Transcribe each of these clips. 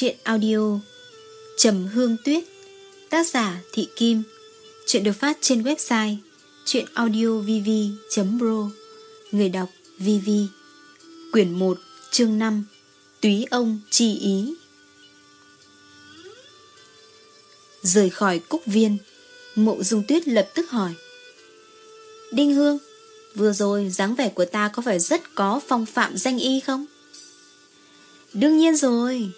Chuyện audio Trầm Hương Tuyết, Tác giả Thị Kim. Chuyện được phát trên website chuyenaudiovv.pro Người đọc VV Quyển 1 chương 5 Túy ông chi ý. Rời khỏi cúc viên, Mộ dung tuyết lập tức hỏi. Đinh Hương, Vừa rồi dáng vẻ của ta có phải rất có phong phạm danh y không? Đương nhiên rồi.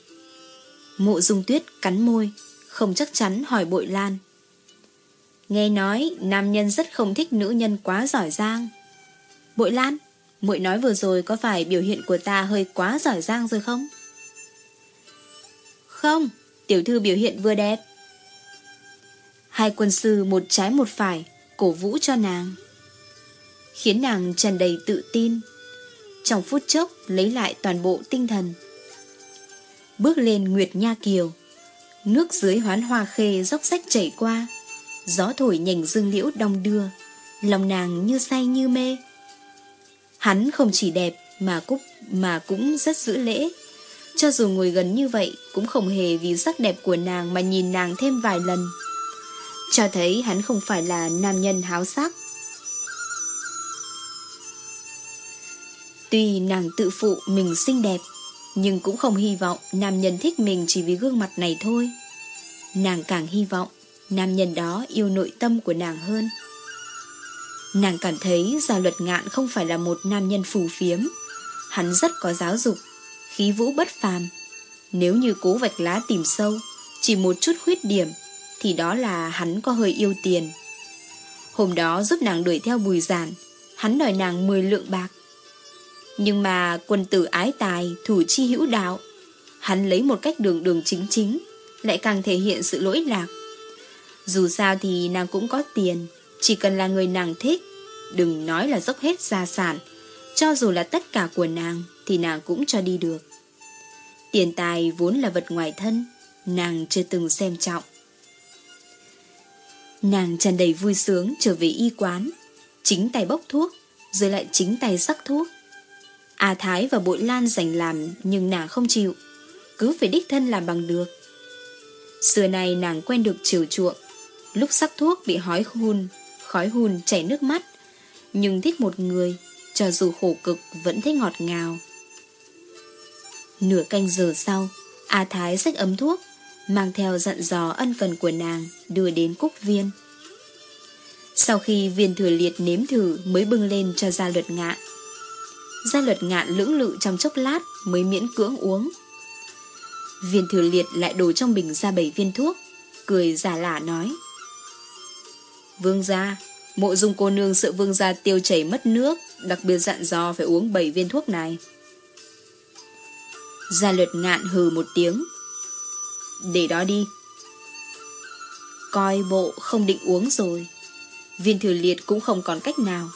Mộ dung tuyết cắn môi, không chắc chắn hỏi bội lan. Nghe nói nam nhân rất không thích nữ nhân quá giỏi giang. Bội lan, muội nói vừa rồi có phải biểu hiện của ta hơi quá giỏi giang rồi không? Không, tiểu thư biểu hiện vừa đẹp. Hai quân sư một trái một phải, cổ vũ cho nàng. Khiến nàng tràn đầy tự tin. Trong phút chốc lấy lại toàn bộ tinh thần bước lên Nguyệt Nha Kiều. Nước dưới hoán hoa khê dốc sách chảy qua, gió thổi nhành dương liễu đong đưa, lòng nàng như say như mê. Hắn không chỉ đẹp mà cũng, mà cũng rất giữ lễ. Cho dù ngồi gần như vậy cũng không hề vì sắc đẹp của nàng mà nhìn nàng thêm vài lần. Cho thấy hắn không phải là nam nhân háo sắc. Tuy nàng tự phụ mình xinh đẹp, nhưng cũng không hy vọng nam nhân thích mình chỉ vì gương mặt này thôi. Nàng càng hy vọng nam nhân đó yêu nội tâm của nàng hơn. Nàng cảm thấy Gia Luật Ngạn không phải là một nam nhân phù phiếm. Hắn rất có giáo dục, khí vũ bất phàm. Nếu như cố vạch lá tìm sâu, chỉ một chút khuyết điểm, thì đó là hắn có hơi yêu tiền. Hôm đó giúp nàng đuổi theo bùi giản, hắn đòi nàng 10 lượng bạc. Nhưng mà quân tử ái tài, thủ chi hữu đạo. Hắn lấy một cách đường đường chính chính, lại càng thể hiện sự lỗi lạc. Dù sao thì nàng cũng có tiền, chỉ cần là người nàng thích, đừng nói là dốc hết gia sản. Cho dù là tất cả của nàng, thì nàng cũng cho đi được. Tiền tài vốn là vật ngoài thân, nàng chưa từng xem trọng. Nàng tràn đầy vui sướng trở về y quán, chính tay bốc thuốc, rồi lại chính tay sắc thuốc. A Thái và Bội Lan giành làm nhưng nàng không chịu, cứ phải đích thân làm bằng được. Xưa này nàng quen được chiều chuộng, lúc sắc thuốc bị hói hun, khói hun chảy nước mắt, nhưng thích một người, cho dù khổ cực vẫn thấy ngọt ngào. Nửa canh giờ sau, A Thái xách ấm thuốc, mang theo dặn dò ân cần của nàng đưa đến cúc viên. Sau khi viên thừa liệt nếm thử mới bưng lên cho ra luật ngạn. Gia luật ngạn lưỡng lự trong chốc lát mới miễn cưỡng uống. Viên thừa liệt lại đổ trong bình ra bảy viên thuốc, cười giả lả nói. Vương gia, mộ dung cô nương sợ vương gia tiêu chảy mất nước, đặc biệt dặn dò phải uống bảy viên thuốc này. Gia luật ngạn hừ một tiếng. Để đó đi. Coi bộ không định uống rồi. Viên thừa liệt cũng không còn cách nào.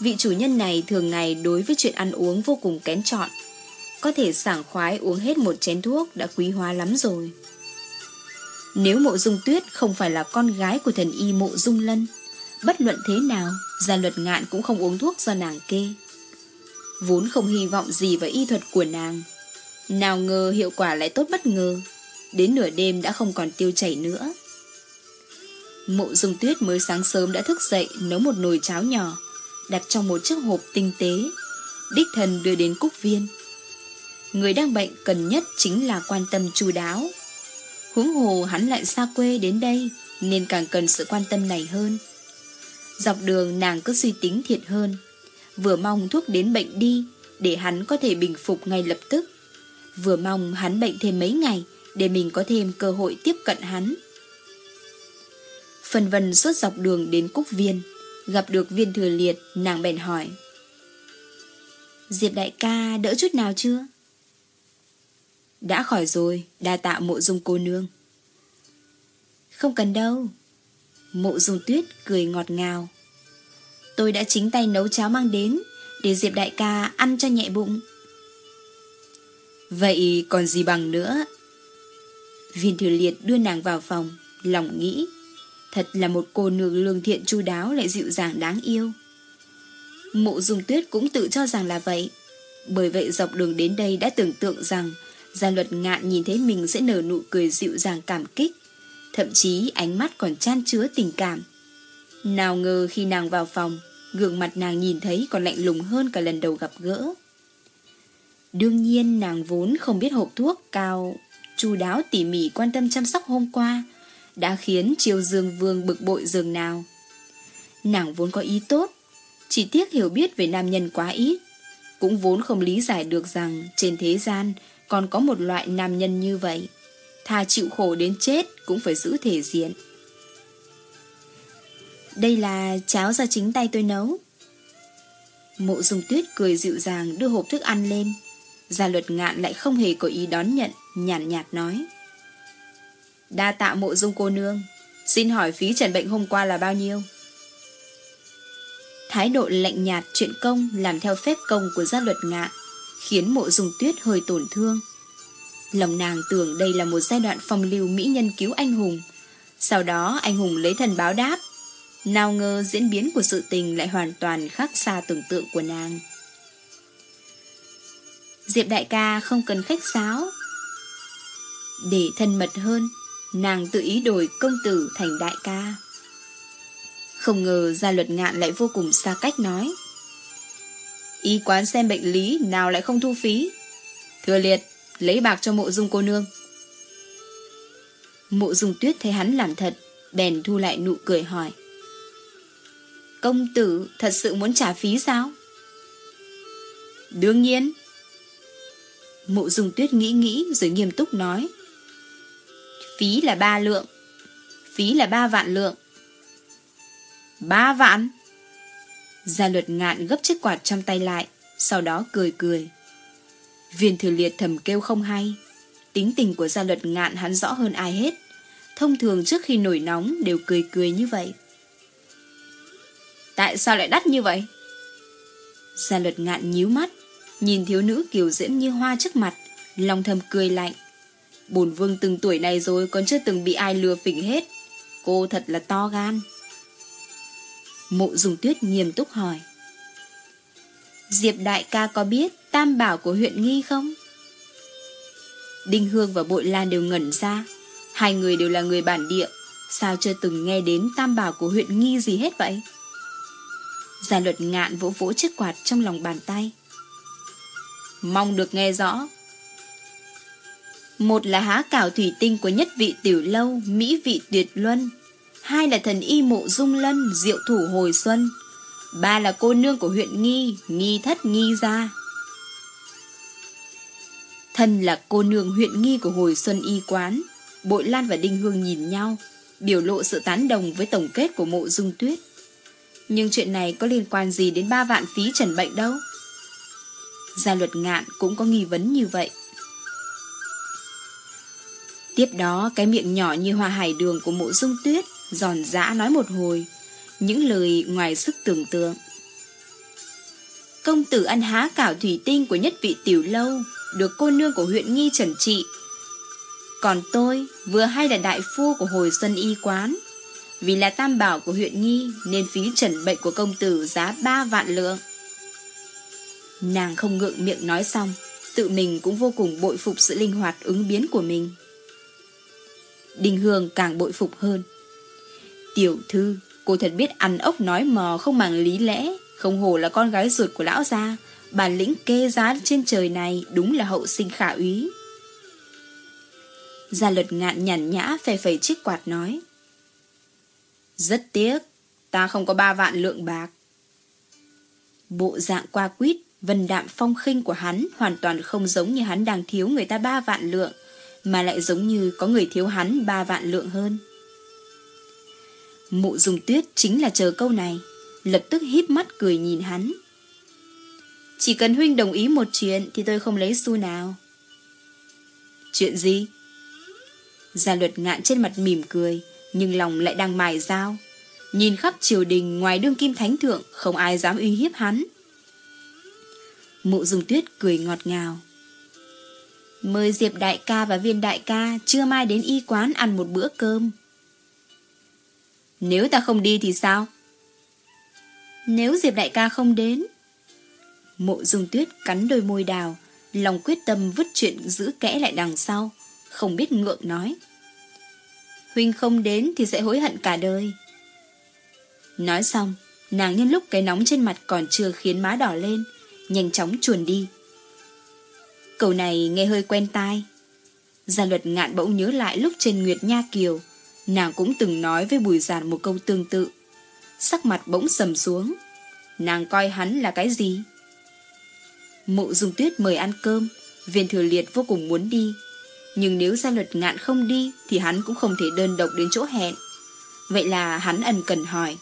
Vị chủ nhân này thường ngày đối với chuyện ăn uống vô cùng kén chọn. Có thể sảng khoái uống hết một chén thuốc đã quý hóa lắm rồi. Nếu mộ dung tuyết không phải là con gái của thần y mộ dung lân, bất luận thế nào, gia luật ngạn cũng không uống thuốc do nàng kê. Vốn không hy vọng gì vào y thuật của nàng. Nào ngờ hiệu quả lại tốt bất ngờ. Đến nửa đêm đã không còn tiêu chảy nữa. Mộ dung tuyết mới sáng sớm đã thức dậy nấu một nồi cháo nhỏ đặt trong một chiếc hộp tinh tế, đích thần đưa đến cúc viên. Người đang bệnh cần nhất chính là quan tâm chu đáo. Huống hồ hắn lại xa quê đến đây, nên càng cần sự quan tâm này hơn. Dọc đường nàng cứ suy tính thiệt hơn, vừa mong thuốc đến bệnh đi, để hắn có thể bình phục ngay lập tức. Vừa mong hắn bệnh thêm mấy ngày, để mình có thêm cơ hội tiếp cận hắn. Phần vân suốt dọc đường đến cúc viên, Gặp được viên thừa liệt, Nàng bèn hỏi. Diệp đại ca đỡ chút nào chưa? Đã khỏi rồi, Đa tạ mộ dung cô nương. Không cần đâu. Mộ dung tuyết cười ngọt ngào. Tôi đã chính tay nấu cháo mang đến, Để Diệp đại ca ăn cho nhẹ bụng. Vậy còn gì bằng nữa? Viên thừa liệt đưa nàng vào phòng, Lòng nghĩ. Thật là một cô nương lương thiện chu đáo lại dịu dàng đáng yêu. Mộ dung tuyết cũng tự cho rằng là vậy. Bởi vậy dọc đường đến đây đã tưởng tượng rằng Gia luật ngạn nhìn thấy mình sẽ nở nụ cười dịu dàng cảm kích, thậm chí ánh mắt còn chan chứa tình cảm. Nào ngờ khi nàng vào phòng, gương mặt nàng nhìn thấy còn lạnh lùng hơn cả lần đầu gặp gỡ. Đương nhiên nàng vốn không biết hộp thuốc cao, chu đáo tỉ mỉ quan tâm chăm sóc hôm qua, đã khiến Triều Dương Vương bực bội dường nào. Nàng vốn có ý tốt, chỉ tiếc hiểu biết về nam nhân quá ít, cũng vốn không lý giải được rằng trên thế gian còn có một loại nam nhân như vậy. Thà chịu khổ đến chết cũng phải giữ thể diện. Đây là cháo do chính tay tôi nấu. Mộ dùng tuyết cười dịu dàng đưa hộp thức ăn lên. Gia luật ngạn lại không hề có ý đón nhận, nhàn nhạt, nhạt nói. Đa tạ mộ dung cô nương, xin hỏi phí trần bệnh hôm qua là bao nhiêu? Thái độ lạnh nhạt chuyện công làm theo phép công của gia luật ngạ khiến mộ dung tuyết hơi tổn thương. Lòng nàng tưởng đây là một giai đoạn phong lưu mỹ nhân cứu anh hùng. Sau đó anh hùng lấy thần báo đáp. Nào ngờ diễn biến của sự tình lại hoàn toàn khác xa tưởng tượng của nàng. Diệp đại ca không cần khách sáo. Để thân mật hơn, nàng tự ý đổi công tử thành đại ca. Không ngờ gia luật ngạn lại vô cùng xa cách nói. Y quán xem bệnh lý nào lại không thu phí. Thừa liệt, lấy bạc cho mộ dung cô nương. Mộ dung tuyết thấy hắn làm thật, bèn thu lại nụ cười hỏi. Công tử thật sự muốn trả phí sao? Đương nhiên. Mộ dung tuyết nghĩ nghĩ rồi nghiêm túc nói. Phí là ba lượng. Phí là ba vạn lượng. Ba vạn? Gia luật ngạn gấp chiếc quạt trong tay lại, sau đó cười cười. Viên thừa liệt thầm kêu không hay. Tính tình của gia luật ngạn hắn rõ hơn ai hết. Thông thường trước khi nổi nóng đều cười cười như vậy. Tại sao lại đắt như vậy? Gia luật ngạn nhíu mắt, nhìn thiếu nữ kiều diễm như hoa trước mặt, lòng thầm cười lạnh. Bồn vương từng tuổi này rồi còn chưa từng bị ai lừa phỉnh hết. Cô thật là to gan. Mộ dùng tuyết nghiêm túc hỏi. Diệp đại ca có biết tam bảo của huyện Nghi không? Đinh Hương và Bội Lan đều ngẩn ra. Hai người đều là người bản địa. Sao chưa từng nghe đến tam bảo của huyện Nghi gì hết vậy? Gia luật ngạn vỗ vỗ chiếc quạt trong lòng bàn tay. Mong được nghe rõ. Một là há cảo thủy tinh của nhất vị tiểu lâu, mỹ vị tuyệt luân. Hai là thần y mộ dung lân, diệu thủ hồi xuân. Ba là cô nương của huyện Nghi, Nghi thất Nghi gia. Thân là cô nương huyện Nghi của hồi xuân y quán. Bội Lan và Đinh Hương nhìn nhau, biểu lộ sự tán đồng với tổng kết của mộ dung tuyết. Nhưng chuyện này có liên quan gì đến ba vạn phí trần bệnh đâu? Gia luật ngạn cũng có nghi vấn như vậy. Tiếp đó cái miệng nhỏ như hoa hải đường của mộ dung tuyết giòn giã nói một hồi, những lời ngoài sức tưởng tượng. Công tử ăn há cảo thủy tinh của nhất vị tiểu lâu, được cô nương của huyện Nghi trần trị. Còn tôi vừa hay là đại phu của hồi xuân y quán. Vì là tam bảo của huyện Nghi nên phí trần bệnh của công tử giá ba vạn lượng. Nàng không ngượng miệng nói xong, tự mình cũng vô cùng bội phục sự linh hoạt ứng biến của mình. Đình Hương càng bội phục hơn. Tiểu thư, cô thật biết ăn ốc nói mò không màng lý lẽ, không hồ là con gái ruột của lão gia, bản lĩnh kê giá trên trời này đúng là hậu sinh khả úy. Gia luật ngạn nhàn nhã phè phẩy chiếc quạt nói. Rất tiếc, ta không có ba vạn lượng bạc. Bộ dạng qua quýt, vần đạm phong khinh của hắn hoàn toàn không giống như hắn đang thiếu người ta ba vạn lượng, mà lại giống như có người thiếu hắn ba vạn lượng hơn. Mụ dùng tuyết chính là chờ câu này, lập tức híp mắt cười nhìn hắn. Chỉ cần huynh đồng ý một chuyện thì tôi không lấy xu nào. Chuyện gì? Gia luật ngạn trên mặt mỉm cười, nhưng lòng lại đang mài dao. Nhìn khắp triều đình ngoài đương kim thánh thượng, không ai dám uy hiếp hắn. Mụ dùng tuyết cười ngọt ngào. Mời Diệp đại ca và viên đại ca trưa mai đến y quán ăn một bữa cơm. Nếu ta không đi thì sao? Nếu Diệp đại ca không đến Mộ dung tuyết cắn đôi môi đào lòng quyết tâm vứt chuyện giữ kẽ lại đằng sau, không biết ngượng nói. Huynh không đến thì sẽ hối hận cả đời. Nói xong, nàng nhân lúc cái nóng trên mặt còn chưa khiến má đỏ lên, nhanh chóng chuồn đi. Câu này nghe hơi quen tai. Gia luật ngạn bỗng nhớ lại lúc trên Nguyệt Nha Kiều, nàng cũng từng nói với Bùi Giản một câu tương tự. Sắc mặt bỗng sầm xuống. Nàng coi hắn là cái gì? Mộ dung tuyết mời ăn cơm, viên thừa liệt vô cùng muốn đi. Nhưng nếu gia luật ngạn không đi thì hắn cũng không thể đơn độc đến chỗ hẹn. Vậy là hắn ẩn cần hỏi.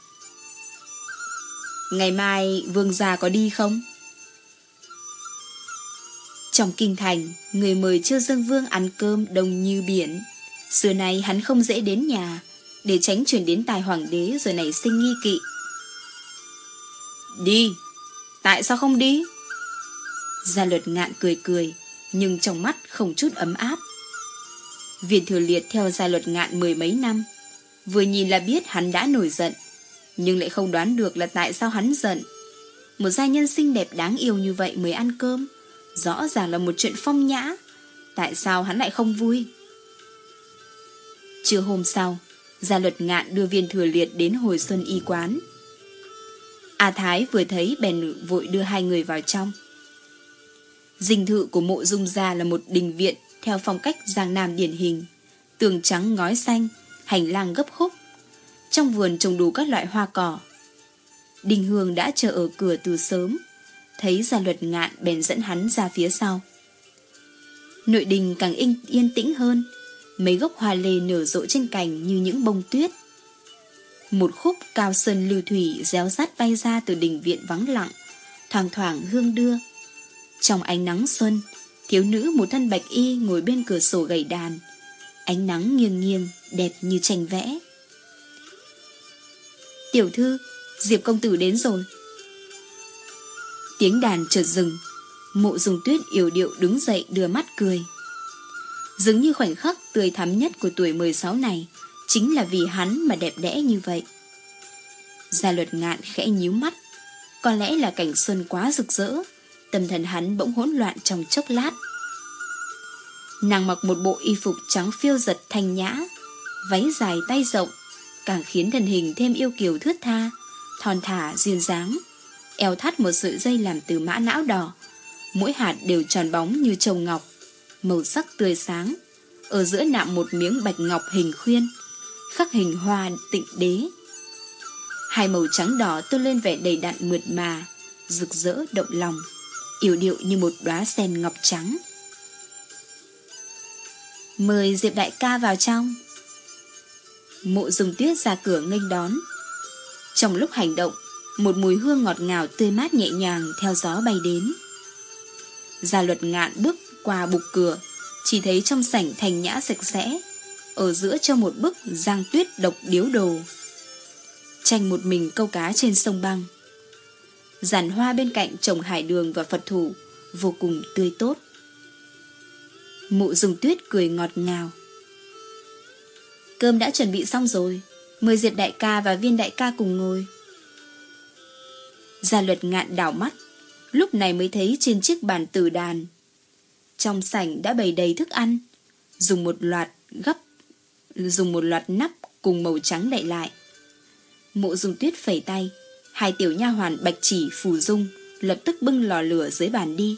Ngày mai vương gia có đi không? Trong kinh thành, người mời Chiêu Dương Vương ăn cơm đông như biển. Xưa nay hắn không dễ đến nhà, để tránh chuyển đến tài hoàng đế rồi nảy sinh nghi kỵ. Đi! Tại sao không đi? Gia luật ngạn cười cười, nhưng trong mắt không chút ấm áp. Viên thừa liệt theo gia luật ngạn mười mấy năm, vừa nhìn là biết hắn đã nổi giận, nhưng lại không đoán được là tại sao hắn giận. Một gia nhân xinh đẹp đáng yêu như vậy mới ăn cơm, rõ ràng là một chuyện phong nhã, tại sao hắn lại không vui? Trưa hôm sau, gia luật ngạn đưa viên thừa liệt đến hồi xuân y quán. A Thái vừa thấy bèn vội đưa hai người vào trong. Dinh thự của mộ dung gia là một đình viện theo phong cách giang nam điển hình. Tường trắng ngói xanh, hành lang gấp khúc. Trong vườn trồng đủ các loại hoa cỏ. Đình Hương đã chờ ở cửa từ sớm. Thấy gia luật ngạn bèn dẫn hắn ra phía sau. Nội đình càng yên, yên tĩnh hơn. Mấy gốc hoa lê nở rộ trên cành như những bông tuyết. Một khúc cao sơn lưu thủy réo rát bay ra từ đình viện vắng lặng, thoảng thoảng hương đưa. Trong ánh nắng xuân, thiếu nữ một thân bạch y ngồi bên cửa sổ gầy đàn. Ánh nắng nghiêng nghiêng, đẹp như tranh vẽ. Tiểu thư, Diệp công tử đến rồi. Tiếng đàn chợt dừng, mộ dùng tuyết yểu điệu đứng dậy đưa mắt cười. Dường như khoảnh khắc tươi thắm nhất của tuổi 16 này chính là vì hắn mà đẹp đẽ như vậy. Gia luật ngạn khẽ nhíu mắt, có lẽ là cảnh xuân quá rực rỡ, tâm thần hắn bỗng hỗn loạn trong chốc lát. Nàng mặc một bộ y phục trắng phiêu giật thanh nhã, váy dài tay rộng, càng khiến thân hình thêm yêu kiều thướt tha, thon thả duyên dáng. Eo thắt một sợi dây làm từ mã não đỏ, mỗi hạt đều tròn bóng như trầu ngọc, màu sắc tươi sáng. Ở giữa nạm một miếng bạch ngọc hình khuyên, khắc hình hoa tịnh đế. Hai màu trắng đỏ tôn lên vẻ đầy đặn mượt mà, rực rỡ động lòng, yểu điệu như một đóa sen ngọc trắng. Mời Diệp đại ca vào trong. Mộ dùng tuyết ra cửa nghênh đón. Trong lúc hành động, một mùi hương ngọt ngào tươi mát nhẹ nhàng theo gió bay đến. Gia luật ngạn bước qua bục cửa, chỉ thấy trong sảnh thành nhã sạch sẽ, ở giữa cho một bức giang tuyết độc điếu đồ. Tranh một mình câu cá trên sông băng. Giàn hoa bên cạnh trồng hải đường và Phật thủ, vô cùng tươi tốt. Mụ dùng tuyết cười ngọt ngào. Cơm đã chuẩn bị xong rồi, mời Diệp đại ca và viên đại ca cùng ngồi. Gia luật ngạn đảo mắt, lúc này mới thấy trên chiếc bàn tử đàn. Trong sảnh đã bày đầy thức ăn, dùng một loạt gấp, dùng một loạt nắp cùng màu trắng đậy lại. Mộ dùng tuyết phẩy tay, hai tiểu nha hoàn bạch chỉ phù dung lập tức bưng lò lửa dưới bàn đi.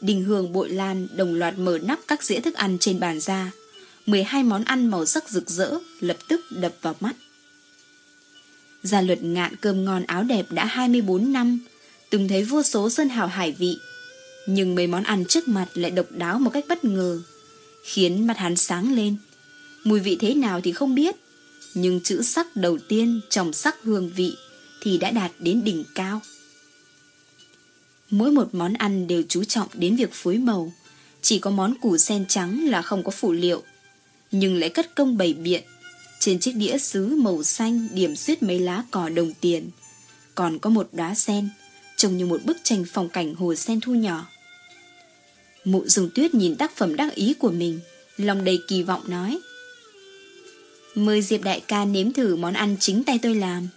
Đình hương bội lan đồng loạt mở nắp các dĩa thức ăn trên bàn ra. 12 món ăn màu sắc rực rỡ lập tức đập vào mắt. Gia luật ngạn cơm ngon áo đẹp đã 24 năm, từng thấy vô số sơn hào hải vị. Nhưng mấy món ăn trước mặt lại độc đáo một cách bất ngờ, khiến mặt hắn sáng lên. Mùi vị thế nào thì không biết, nhưng chữ sắc đầu tiên trong sắc hương vị thì đã đạt đến đỉnh cao. Mỗi một món ăn đều chú trọng đến việc phối màu, chỉ có món củ sen trắng là không có phụ liệu, nhưng lại cất công bày biện. Trên chiếc đĩa sứ màu xanh điểm xuyết mấy lá cỏ đồng tiền, còn có một đóa sen, trông như một bức tranh phong cảnh hồ sen thu nhỏ. Mụ dùng tuyết nhìn tác phẩm đắc ý của mình, lòng đầy kỳ vọng nói. Mời Diệp đại ca nếm thử món ăn chính tay tôi làm.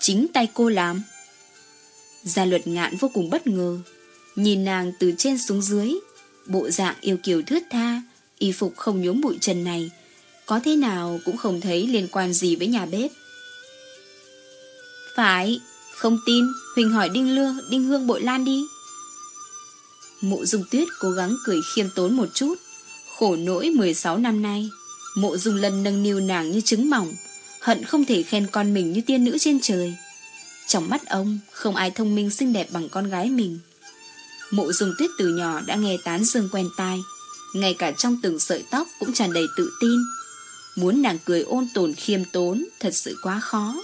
Chính tay cô làm? Gia luật ngạn vô cùng bất ngờ. Nhìn nàng từ trên xuống dưới, bộ dạng yêu kiều thướt tha, y phục không nhuốm bụi trần này, có thế nào cũng không thấy liên quan gì với nhà bếp. Phải, không tin, Huỳnh hỏi Đinh Lương, Đinh Hương Bội Lan đi. Mộ Dung Tuyết cố gắng cười khiêm tốn một chút, khổ nỗi 16 năm nay. Mộ Dung Lân nâng niu nàng như trứng mỏng, hận không thể khen con mình như tiên nữ trên trời. Trong mắt ông, không ai thông minh xinh đẹp bằng con gái mình. Mộ Dung Tuyết từ nhỏ đã nghe tán dương quen tai, ngay cả trong từng sợi tóc cũng tràn đầy tự tin. Muốn nàng cười ôn tồn khiêm tốn thật sự quá khó.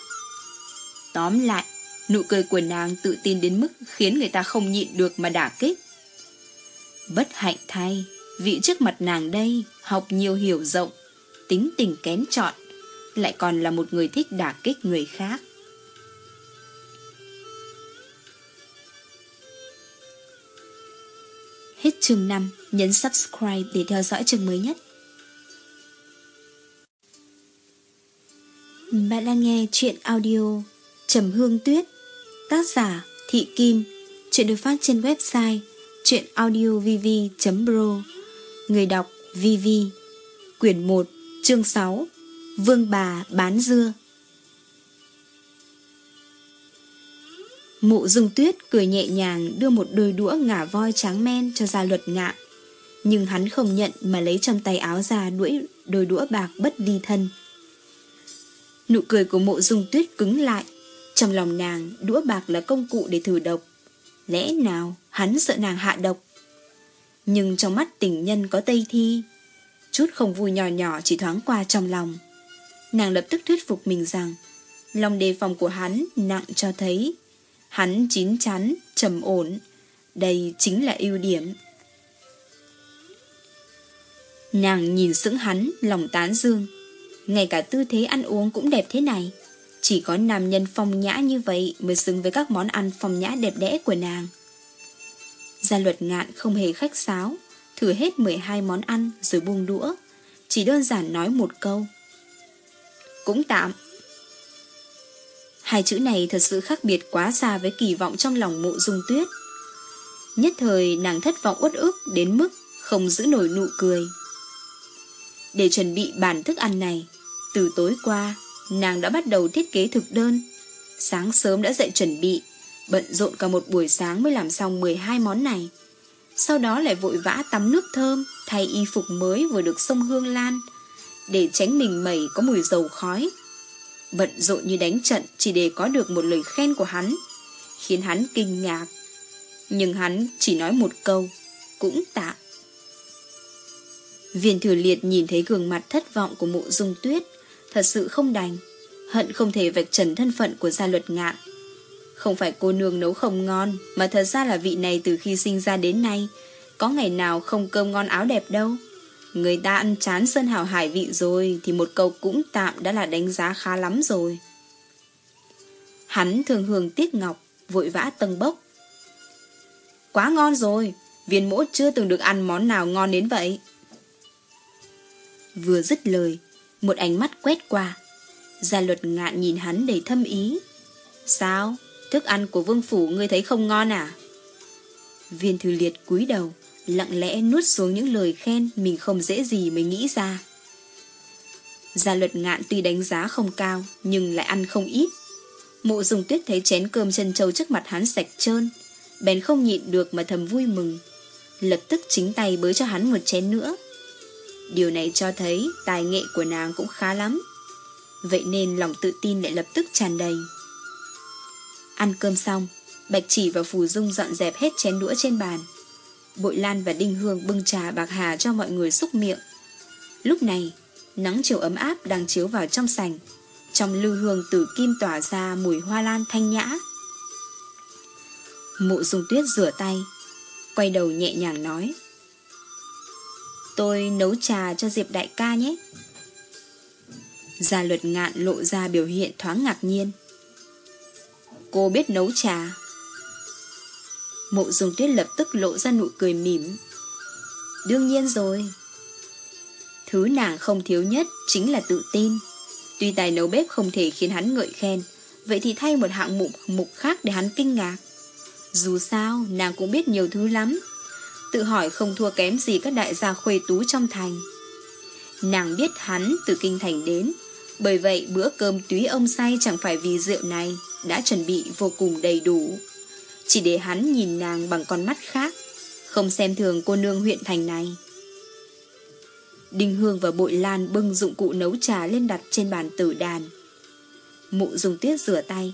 Tóm lại, nụ cười của nàng tự tin đến mức khiến người ta không nhịn được mà đả kích. Bất hạnh thay, vị trước mặt nàng đây học nhiều hiểu rộng, tính tình kén chọn, lại còn là một người thích đả kích người khác. Hết chương 5, nhấn subscribe để theo dõi chương mới nhất. Bạn đang nghe chuyện audio Trầm Hương Tuyết, Tác giả Thị Kim, Chuyện được phát trên website Chuyện audiovv.pro Người đọc VV Quyển 1 Chương 6 Vương bà bán dưa Mụ dung tuyết cười nhẹ nhàng đưa một đôi đũa ngả voi tráng men cho gia luật ngạ. Nhưng hắn không nhận mà lấy trong tay áo ra đuổi đôi đũa bạc bất đi thân. Nụ cười của mộ dung tuyết cứng lại. Trong lòng nàng, đũa bạc là công cụ để thử độc. Lẽ nào hắn sợ nàng hạ độc? Nhưng trong mắt tình nhân có tây thi. Chút không vui nhỏ nhỏ chỉ thoáng qua trong lòng. Nàng lập tức thuyết phục mình rằng lòng đề phòng của hắn nặng cho thấy Hắn chín chắn, trầm ổn. Đây chính là ưu điểm. Nàng nhìn sững hắn, lòng tán dương. Ngay cả tư thế ăn uống cũng đẹp thế này. Chỉ có nam nhân phong nhã như vậy mới xứng với các món ăn phong nhã đẹp đẽ của nàng. Gia luật ngạn không hề khách sáo, thử hết 12 món ăn rồi buông đũa. Chỉ đơn giản nói một câu. Cũng tạm. Hai chữ này thật sự khác biệt quá xa với kỳ vọng trong lòng mộ dung tuyết. Nhất thời nàng thất vọng uất ức đến mức không giữ nổi nụ cười. Để chuẩn bị bản thức ăn này, từ tối qua, nàng đã bắt đầu thiết kế thực đơn. Sáng sớm đã dậy chuẩn bị, bận rộn cả một buổi sáng mới làm xong 12 món này. Sau đó lại vội vã tắm nước thơm, thay y phục mới vừa được sông hương lan, để tránh mình mẩy có mùi dầu khói bận rộn như đánh trận chỉ để có được một lời khen của hắn, khiến hắn kinh ngạc. Nhưng hắn chỉ nói một câu, cũng tạ Viên thừa liệt nhìn thấy gương mặt thất vọng của mụ dung tuyết, thật sự không đành, hận không thể vạch trần thân phận của gia luật ngạn. Không phải cô nương nấu không ngon, mà thật ra là vị này từ khi sinh ra đến nay, có ngày nào không cơm ngon áo đẹp đâu. Người ta ăn chán sơn hào hải vị rồi thì một câu cũng tạm đã là đánh giá khá lắm rồi. Hắn thường hưởng tiếc ngọc, vội vã tầng bốc. Quá ngon rồi, viên mỗ chưa từng được ăn món nào ngon đến vậy. Vừa dứt lời, một ánh mắt quét qua. Gia luật ngạn nhìn hắn đầy thâm ý. Sao? Thức ăn của vương phủ ngươi thấy không ngon à? Viên thư liệt cúi đầu, lặng lẽ nuốt xuống những lời khen mình không dễ gì mới nghĩ ra. Gia luật ngạn tuy đánh giá không cao, nhưng lại ăn không ít. Mộ dùng tuyết thấy chén cơm chân trâu trước mặt hắn sạch trơn, bèn không nhịn được mà thầm vui mừng. Lập tức chính tay bới cho hắn một chén nữa. Điều này cho thấy tài nghệ của nàng cũng khá lắm. Vậy nên lòng tự tin lại lập tức tràn đầy. Ăn cơm xong, Bạch Chỉ và Phù Dung dọn dẹp hết chén đũa trên bàn. Bội Lan và Đinh Hương bưng trà bạc hà cho mọi người xúc miệng. Lúc này, nắng chiều ấm áp đang chiếu vào trong sành. Trong lưu hương từ kim tỏa ra mùi hoa lan thanh nhã. Mụ dung tuyết rửa tay, quay đầu nhẹ nhàng nói. Tôi nấu trà cho Diệp đại ca nhé. Gia luật ngạn lộ ra biểu hiện thoáng ngạc nhiên. Cô biết nấu trà. Mộ dùng tuyết lập tức lộ ra nụ cười mỉm. Đương nhiên rồi. Thứ nàng không thiếu nhất chính là tự tin. Tuy tài nấu bếp không thể khiến hắn ngợi khen, vậy thì thay một hạng mục mục khác để hắn kinh ngạc. Dù sao, nàng cũng biết nhiều thứ lắm. Tự hỏi không thua kém gì các đại gia khuê tú trong thành. Nàng biết hắn từ kinh thành đến, bởi vậy bữa cơm túy ông say chẳng phải vì rượu này, đã chuẩn bị vô cùng đầy đủ. Chỉ để hắn nhìn nàng bằng con mắt khác, không xem thường cô nương huyện thành này. Đinh Hương và Bội Lan bưng dụng cụ nấu trà lên đặt trên bàn tử đàn. Mụ dùng tuyết rửa tay.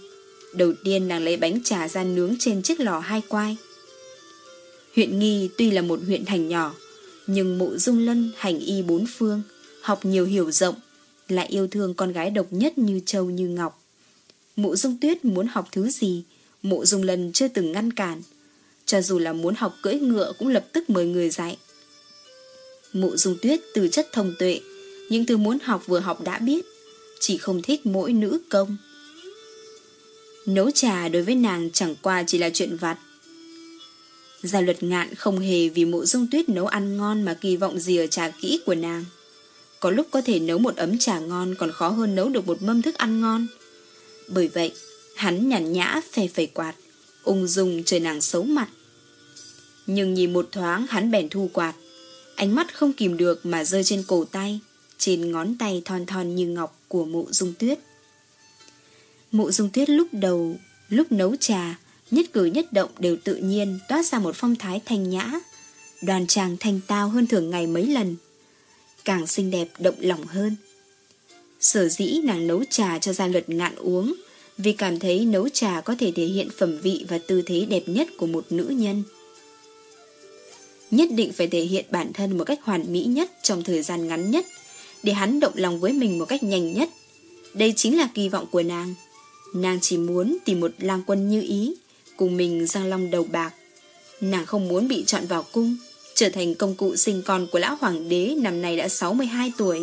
Đầu tiên nàng lấy bánh trà ra nướng trên chiếc lò hai quai. Huyện Nghi tuy là một huyện thành nhỏ, nhưng mụ dung lân hành y bốn phương, học nhiều hiểu rộng, lại yêu thương con gái độc nhất như châu như ngọc. Mụ dung tuyết muốn học thứ gì, mụ dung lân chưa từng ngăn cản. Cho dù là muốn học cưỡi ngựa cũng lập tức mời người dạy. Mụ dung tuyết từ chất thông tuệ, những thứ muốn học vừa học đã biết, chỉ không thích mỗi nữ công. Nấu trà đối với nàng chẳng qua chỉ là chuyện vặt. Gia luật ngạn không hề vì mụ dung tuyết nấu ăn ngon mà kỳ vọng gì ở trà kỹ của nàng. Có lúc có thể nấu một ấm trà ngon còn khó hơn nấu được một mâm thức ăn ngon. Bởi vậy, hắn nhàn nhã phè phẩy quạt, ung dung trời nàng xấu mặt. Nhưng nhìn một thoáng hắn bèn thu quạt, ánh mắt không kìm được mà rơi trên cổ tay, trên ngón tay thon thon như ngọc của mụ dung tuyết. Mụ dung tuyết lúc đầu, lúc nấu trà, nhất cử nhất động đều tự nhiên toát ra một phong thái thanh nhã, đoàn chàng thanh tao hơn thường ngày mấy lần, càng xinh đẹp động lòng hơn. Sở dĩ nàng nấu trà cho gia luật ngạn uống, vì cảm thấy nấu trà có thể thể hiện phẩm vị và tư thế đẹp nhất của một nữ nhân. Nhất định phải thể hiện bản thân một cách hoàn mỹ nhất trong thời gian ngắn nhất, để hắn động lòng với mình một cách nhanh nhất. Đây chính là kỳ vọng của nàng. Nàng chỉ muốn tìm một lang quân như ý, cùng mình giang long đầu bạc. Nàng không muốn bị chọn vào cung, trở thành công cụ sinh con của lão hoàng đế năm nay đã 62 tuổi.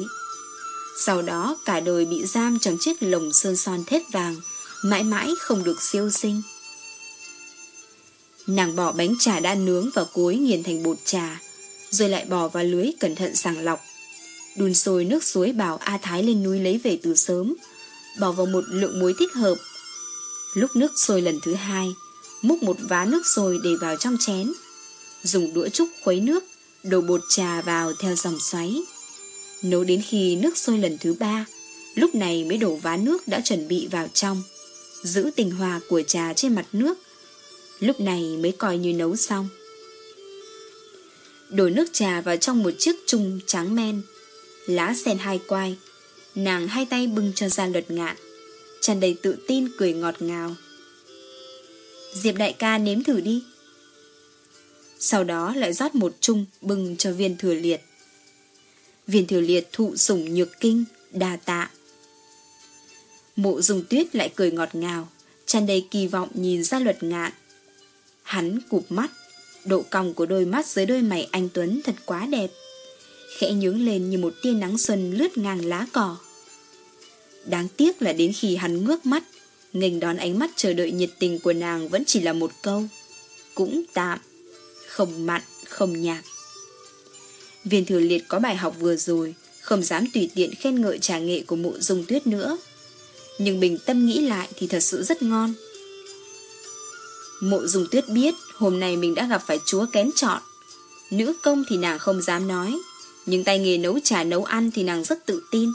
Sau đó cả đời bị giam trong chiếc lồng sơn son thép vàng, mãi mãi không được siêu sinh. Nàng bỏ bánh trà đã nướng vào cối nghiền thành bột trà, rồi lại bỏ vào lưới cẩn thận sàng lọc. Đun sôi nước suối bảo A Thái lên núi lấy về từ sớm, bỏ vào một lượng muối thích hợp. Lúc nước sôi lần thứ hai, múc một vá nước sôi để vào trong chén. Dùng đũa trúc khuấy nước, đổ bột trà vào theo dòng xoáy. Nấu đến khi nước sôi lần thứ ba, lúc này mới đổ vá nước đã chuẩn bị vào trong. Giữ tình hòa của trà trên mặt nước, lúc này mới coi như nấu xong. Đổ nước trà vào trong một chiếc chung trắng men, lá sen hai quai, nàng hai tay bưng cho ra luật ngạn, tràn đầy tự tin cười ngọt ngào. Diệp đại ca nếm thử đi. Sau đó lại rót một chung bưng cho viên thừa liệt. Viên thừa liệt thụ sủng nhược kinh, đà tạ. Mộ dùng tuyết lại cười ngọt ngào, tràn đầy kỳ vọng nhìn ra luật ngạn. Hắn cụp mắt, độ cong của đôi mắt dưới đôi mày anh Tuấn thật quá đẹp. Khẽ nhướng lên như một tia nắng xuân lướt ngang lá cỏ. Đáng tiếc là đến khi hắn ngước mắt, nghênh đón ánh mắt chờ đợi nhiệt tình của nàng vẫn chỉ là một câu. Cũng tạm, không mặn, không nhạt. Viên thừa liệt có bài học vừa rồi, không dám tùy tiện khen ngợi trà nghệ của mụ dung tuyết nữa. Nhưng bình tâm nghĩ lại thì thật sự rất ngon. Mộ dung tuyết biết hôm nay mình đã gặp phải chúa kén chọn. Nữ công thì nàng không dám nói, nhưng tay nghề nấu trà nấu ăn thì nàng rất tự tin.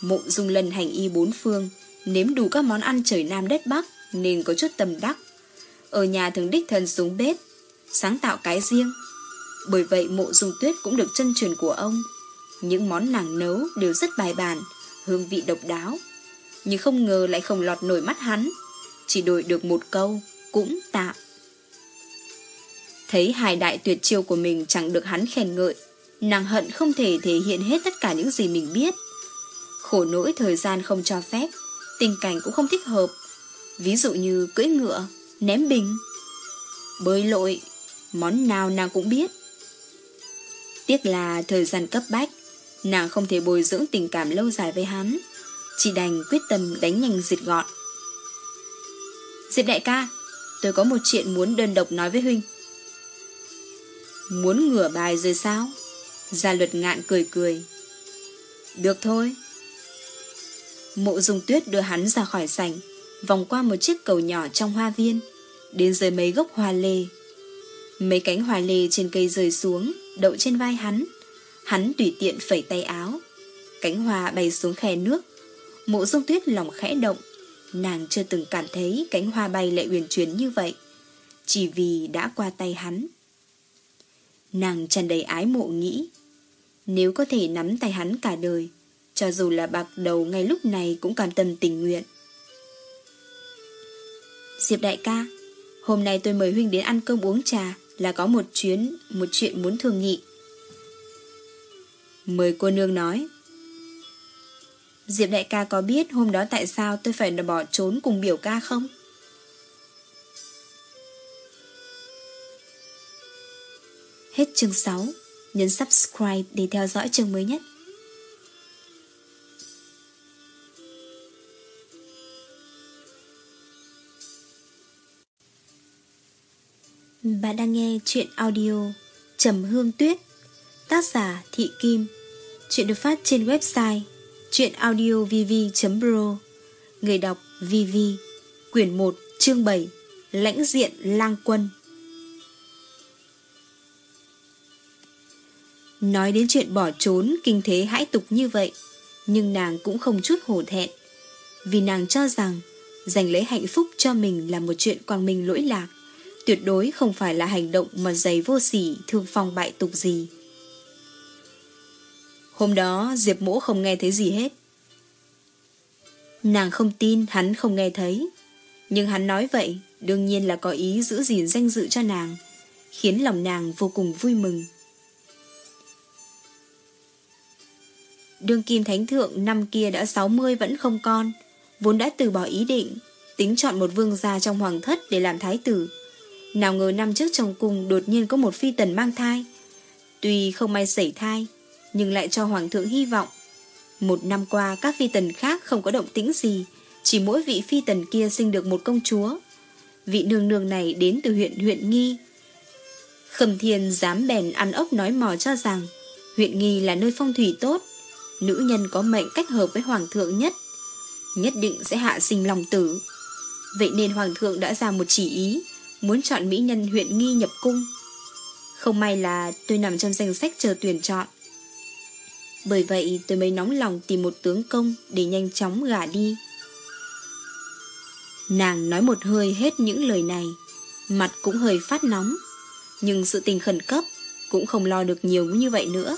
Mộ dung lần hành y bốn phương, nếm đủ các món ăn trời Nam đất Bắc nên có chút tâm đắc. Ở nhà thường đích thân xuống bếp, sáng tạo cái riêng. Bởi vậy mộ dung tuyết cũng được chân truyền của ông. Những món nàng nấu đều rất bài bản, hương vị độc đáo. Nhưng không ngờ lại không lọt nổi mắt hắn. Chỉ đổi được một câu, cũng tạm. Thấy hai đại tuyệt chiêu của mình chẳng được hắn khen ngợi, nàng hận không thể thể hiện hết tất cả những gì mình biết. Khổ nỗi thời gian không cho phép, tình cảnh cũng không thích hợp. Ví dụ như cưỡi ngựa, ném bình, bơi lội, món nào nàng cũng biết. Tiếc là thời gian cấp bách, nàng không thể bồi dưỡng tình cảm lâu dài với hắn, chỉ đành quyết tâm đánh nhanh diệt gọn. Diệp đại ca, tôi có một chuyện muốn đơn độc nói với Huynh. Muốn ngửa bài rồi sao? Gia luật ngạn cười cười. Được thôi. Mộ dung tuyết đưa hắn ra khỏi sảnh, vòng qua một chiếc cầu nhỏ trong hoa viên, đến dưới mấy gốc hoa lê. Mấy cánh hoa lê trên cây rơi xuống, đậu trên vai hắn. Hắn tùy tiện phẩy tay áo. Cánh hoa bay xuống khe nước. Mộ dung tuyết lòng khẽ động. Nàng chưa từng cảm thấy cánh hoa bay lại uyển chuyển như vậy. Chỉ vì đã qua tay hắn. Nàng tràn đầy ái mộ nghĩ. Nếu có thể nắm tay hắn cả đời, cho dù là bạc đầu ngay lúc này cũng cảm tâm tình nguyện. Diệp đại ca, hôm nay tôi mời huynh đến ăn cơm uống trà là có một chuyến, một chuyện muốn thương nghị. Mời cô nương nói. Diệp đại ca có biết hôm đó tại sao tôi phải bỏ trốn cùng biểu ca không? Hết chương 6, nhấn subscribe để theo dõi chương mới nhất. Bạn đang nghe chuyện audio Trầm Hương Tuyết, Tác giả Thị Kim. Chuyện được phát trên website chuyenaudiovv.pro Người đọc VV Quyển 1 chương 7 Lãnh diện lang quân. Nói đến chuyện bỏ trốn, kinh thế hãi tục như vậy, Nhưng nàng cũng không chút hổ thẹn, Vì nàng cho rằng Giành lấy hạnh phúc cho mình là một chuyện quang minh lỗi lạc tuyệt đối không phải là hành động mà giấy vô sỉ thương phong bại tục gì. Hôm đó Diệp Mỗ không nghe thấy gì hết. Nàng không tin hắn không nghe thấy. Nhưng hắn nói vậy đương nhiên là có ý giữ gìn danh dự cho nàng, khiến lòng nàng vô cùng vui mừng. Đương kim thánh thượng năm kia đã 60 vẫn không con, vốn đã từ bỏ ý định, tính chọn một vương gia trong hoàng thất để làm thái tử. Nào ngờ năm trước trong cung đột nhiên có một phi tần mang thai. Tuy không may xảy thai, nhưng lại cho hoàng thượng hy vọng. Một năm qua các phi tần khác không có động tĩnh gì, chỉ mỗi vị phi tần kia sinh được một công chúa. Vị nương nương này đến từ huyện huyện Nghi. Khâm Thiên dám bèn ăn ốc nói mò cho rằng huyện Nghi là nơi phong thủy tốt, nữ nhân có mệnh cách hợp với hoàng thượng nhất, nhất định sẽ hạ sinh lòng tử. Vậy nên hoàng thượng đã ra một chỉ ý, muốn chọn mỹ nhân huyện nghi nhập cung. Không may là tôi nằm trong danh sách chờ tuyển chọn. Bởi vậy tôi mới nóng lòng tìm một tướng công để nhanh chóng gả đi. Nàng nói một hơi hết những lời này, mặt cũng hơi phát nóng, nhưng sự tình khẩn cấp cũng không lo được nhiều như vậy nữa.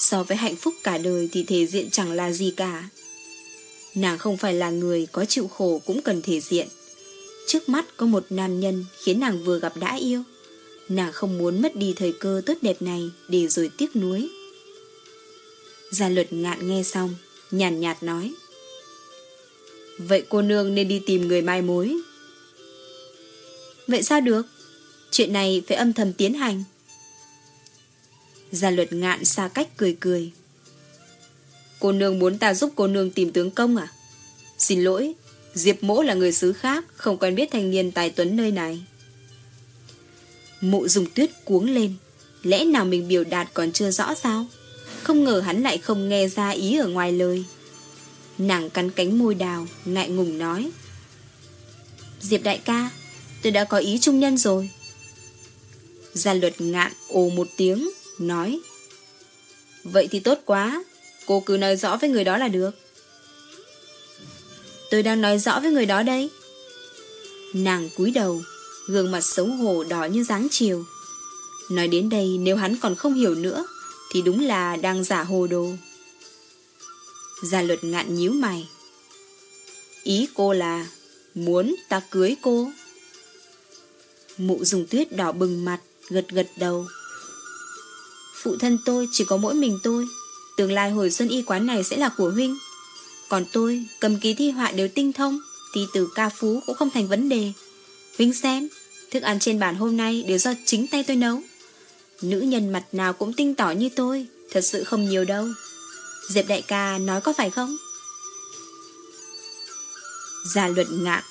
So với hạnh phúc cả đời thì thể diện chẳng là gì cả. Nàng không phải là người có chịu khổ cũng cần thể diện. Trước mắt có một nam nhân khiến nàng vừa gặp đã yêu. Nàng không muốn mất đi thời cơ tốt đẹp này để rồi tiếc nuối. Gia luật ngạn nghe xong, nhàn nhạt, nói. Vậy cô nương nên đi tìm người mai mối. Vậy sao được? Chuyện này phải âm thầm tiến hành. Gia luật ngạn xa cách cười cười. Cô nương muốn ta giúp cô nương tìm tướng công à? Xin lỗi, Diệp mỗ là người xứ khác, không quen biết thanh niên tài tuấn nơi này. Mộ dùng tuyết cuống lên, lẽ nào mình biểu đạt còn chưa rõ sao? Không ngờ hắn lại không nghe ra ý ở ngoài lời. Nàng cắn cánh môi đào, ngại ngùng nói. Diệp đại ca, tôi đã có ý trung nhân rồi. Gia luật ngạn ồ một tiếng, nói. Vậy thì tốt quá, cô cứ nói rõ với người đó là được. Tôi đang nói rõ với người đó đây. Nàng cúi đầu, gương mặt xấu hổ đỏ như dáng chiều. Nói đến đây nếu hắn còn không hiểu nữa, thì đúng là đang giả hồ đồ. Gia luật ngạn nhíu mày. Ý cô là muốn ta cưới cô. Mụ dùng tuyết đỏ bừng mặt, gật gật đầu. Phụ thân tôi chỉ có mỗi mình tôi, tương lai hồi xuân y quán này sẽ là của huynh. Còn tôi, cầm ký thi họa đều tinh thông, thì từ ca phú cũng không thành vấn đề. Vinh xem, thức ăn trên bàn hôm nay đều do chính tay tôi nấu. Nữ nhân mặt nào cũng tinh tỏ như tôi, thật sự không nhiều đâu. Diệp đại ca nói có phải không? Gia luận ngạn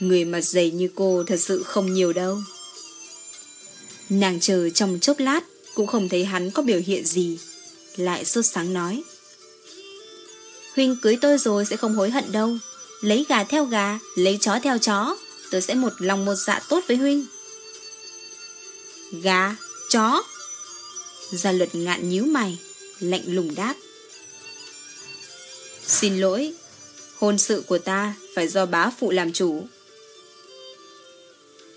Người mặt dày như cô thật sự không nhiều đâu. Nàng chờ trong chốc lát cũng không thấy hắn có biểu hiện gì. Lại sốt sáng nói. Huynh cưới tôi rồi sẽ không hối hận đâu. Lấy gà theo gà, lấy chó theo chó. tôi sẽ một lòng một dạ tốt với huynh. Gà, chó. Gia luật ngạn nhíu mày, lạnh lùng đáp. Xin lỗi, hôn sự của ta phải do bá phụ làm chủ.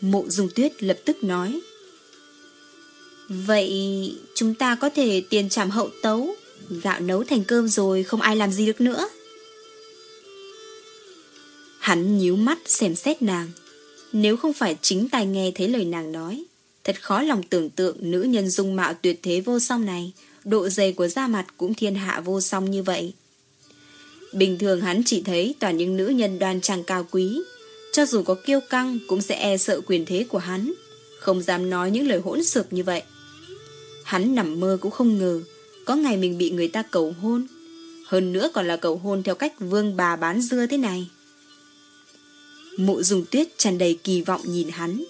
Mộ dung tuyết lập tức nói. Vậy chúng ta có thể tiền trảm hậu tấu, gạo nấu thành cơm rồi không ai làm gì được nữa. Hắn nhíu mắt xem xét nàng. Nếu không phải chính tai nghe thấy lời nàng nói, thật khó lòng tưởng tượng nữ nhân dung mạo tuyệt thế vô song này, độ dày của da mặt cũng thiên hạ vô song như vậy. Bình thường hắn chỉ thấy toàn những nữ nhân đoan trang cao quý, cho dù có kiêu căng cũng sẽ e sợ quyền thế của hắn, không dám nói những lời hỗn xược như vậy. Hắn nằm mơ cũng không ngờ, có ngày mình bị người ta cầu hôn, hơn nữa còn là cầu hôn theo cách vương bà bán dưa thế này. Mụ dùng tuyết tràn đầy kỳ vọng nhìn hắn.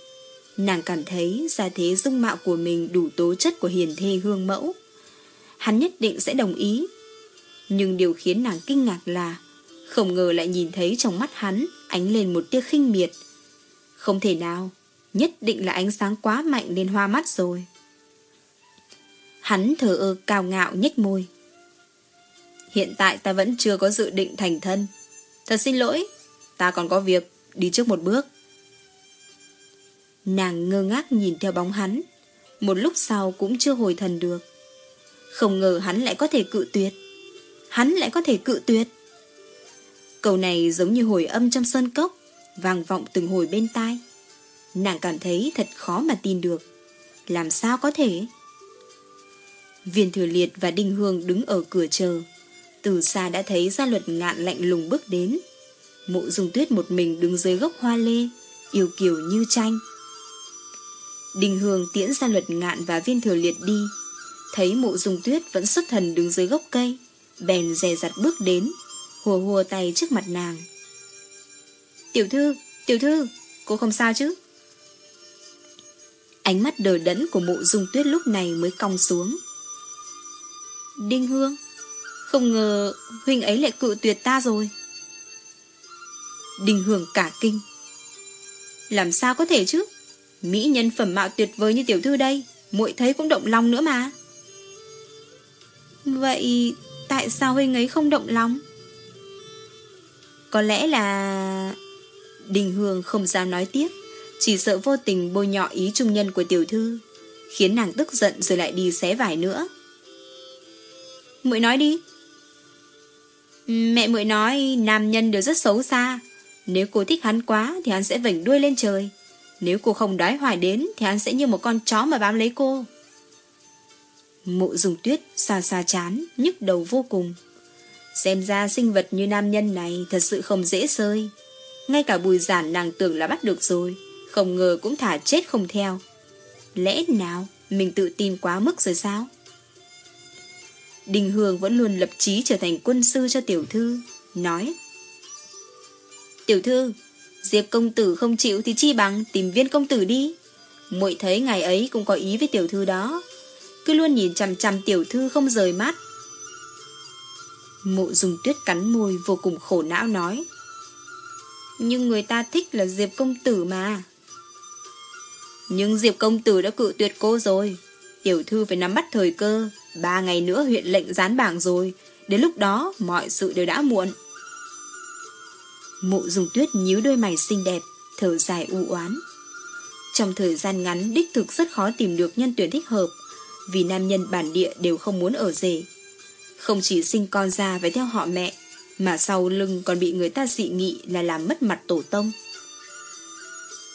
Nàng cảm thấy gia thế dung mạo của mình đủ tố chất của hiền thê hương mẫu. Hắn nhất định sẽ đồng ý. Nhưng điều khiến nàng kinh ngạc là không ngờ lại nhìn thấy trong mắt hắn ánh lên một tia khinh miệt. Không thể nào, nhất định là ánh sáng quá mạnh lên hoa mắt rồi. Hắn thờ ơ cao ngạo nhếch môi. Hiện tại ta vẫn chưa có dự định thành thân. Thật xin lỗi, ta còn có việc đi trước một bước. Nàng ngơ ngác nhìn theo bóng hắn, một lúc sau cũng chưa hồi thần được. Không ngờ hắn lại có thể cự tuyệt. Hắn lại có thể cự tuyệt. Câu này giống như hồi âm trong sơn cốc, vang vọng từng hồi bên tai. Nàng cảm thấy thật khó mà tin được. Làm sao có thể? Viên thừa liệt và Đinh Hương đứng ở cửa chờ. Từ xa đã thấy gia luật ngạn lạnh lùng bước đến. Mộ dung tuyết một mình đứng dưới gốc hoa lê, yêu kiều như tranh. Đinh Hương tiễn gia luật ngạn và viên thừa liệt đi. Thấy mộ dung tuyết vẫn xuất thần đứng dưới gốc cây, bèn dè dặt bước đến, hùa hùa tay trước mặt nàng. Tiểu thư, tiểu thư, cô không sao chứ? Ánh mắt đờ đẫn của mộ dung tuyết lúc này mới cong xuống. Đinh Hương, không ngờ huynh ấy lại cự tuyệt ta rồi. Đình Hương cả kinh. Làm sao có thể chứ? Mỹ nhân phẩm mạo tuyệt vời như tiểu thư đây, muội thấy cũng động lòng nữa mà. Vậy tại sao huynh ấy không động lòng? Có lẽ là... Đình Hương không dám nói tiếp, chỉ sợ vô tình bôi nhọ ý trung nhân của tiểu thư, khiến nàng tức giận rồi lại đi xé vải nữa. Muội nói đi. Mẹ muội nói nam nhân đều rất xấu xa, nếu cô thích hắn quá thì hắn sẽ vểnh đuôi lên trời. Nếu cô không đói hoài đến thì hắn sẽ như một con chó mà bám lấy cô. Mộ dùng tuyết xa xa chán, nhức đầu vô cùng. Xem ra sinh vật như nam nhân này thật sự không dễ sơi. Ngay cả bùi giản nàng tưởng là bắt được rồi, không ngờ cũng thả chết không theo. Lẽ nào mình tự tin quá mức rồi sao? Đình Hương vẫn luôn lập chí trở thành quân sư cho tiểu thư, nói Tiểu thư, Diệp công tử không chịu thì chi bằng tìm viên công tử đi. muội thấy ngày ấy cũng có ý với tiểu thư đó. Cứ luôn nhìn chằm chằm tiểu thư không rời mắt. Mộ dùng tuyết cắn môi vô cùng khổ não nói. Nhưng người ta thích là Diệp công tử mà. Nhưng Diệp công tử đã cự tuyệt cô rồi. Tiểu thư phải nắm bắt thời cơ. Ba ngày nữa huyện lệnh dán bảng rồi. Đến lúc đó mọi sự đều đã muộn. Mộ dùng tuyết nhíu đôi mày xinh đẹp, thở dài u oán. Trong thời gian ngắn đích thực rất khó tìm được nhân tuyển thích hợp, vì nam nhân bản địa đều không muốn ở rể. Không chỉ sinh con ra phải theo họ mẹ, mà sau lưng còn bị người ta dị nghị là làm mất mặt tổ tông.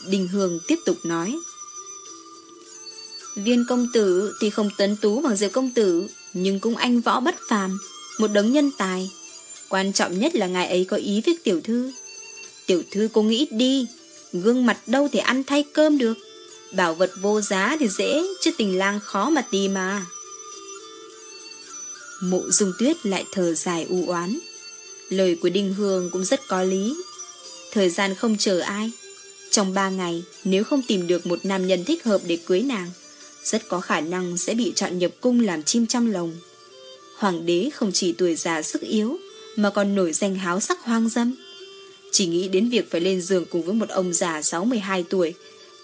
đình Hương tiếp tục nói. Viên công tử thì không tấn tú bằng Diệp công tử, nhưng cũng anh võ bất phàm, một đấng nhân tài. Quan trọng nhất là ngài ấy có ý với tiểu thư. Tiểu thư cô nghĩ đi, gương mặt đâu thể ăn thay cơm được. Bảo vật vô giá thì dễ, chứ tình lang khó mà tìm mà. Mộ dung tuyết lại thở dài u oán. Lời của Đinh Hương cũng rất có lý. Thời gian không chờ ai. Trong ba ngày, nếu không tìm được một nam nhân thích hợp để cưới nàng, rất có khả năng sẽ bị chọn nhập cung làm chim trong lồng. Hoàng đế không chỉ tuổi già sức yếu, mà còn nổi danh háo sắc hoang dâm. Chỉ nghĩ đến việc phải lên giường cùng với một ông già 62 tuổi,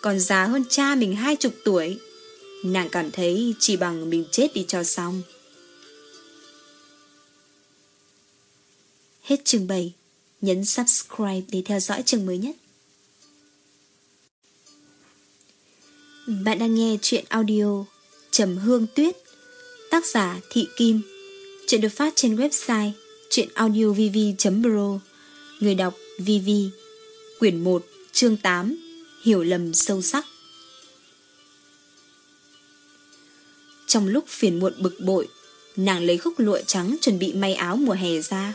còn già hơn cha mình hai chục tuổi. Nàng cảm thấy chỉ bằng mình chết đi cho xong. Hết chương 7. Nhấn subscribe để theo dõi chương mới nhất. Bạn đang nghe chuyện audio Trầm Hương Tuyết, Tác giả Thị Kim, Chuyện được phát trên website chuyenaudiovv.pro Người đọc VV Quyển 1 chương 8 Hiểu lầm sâu sắc. Trong lúc phiền muộn bực bội, Nàng lấy khúc lụa trắng chuẩn bị may áo mùa hè ra.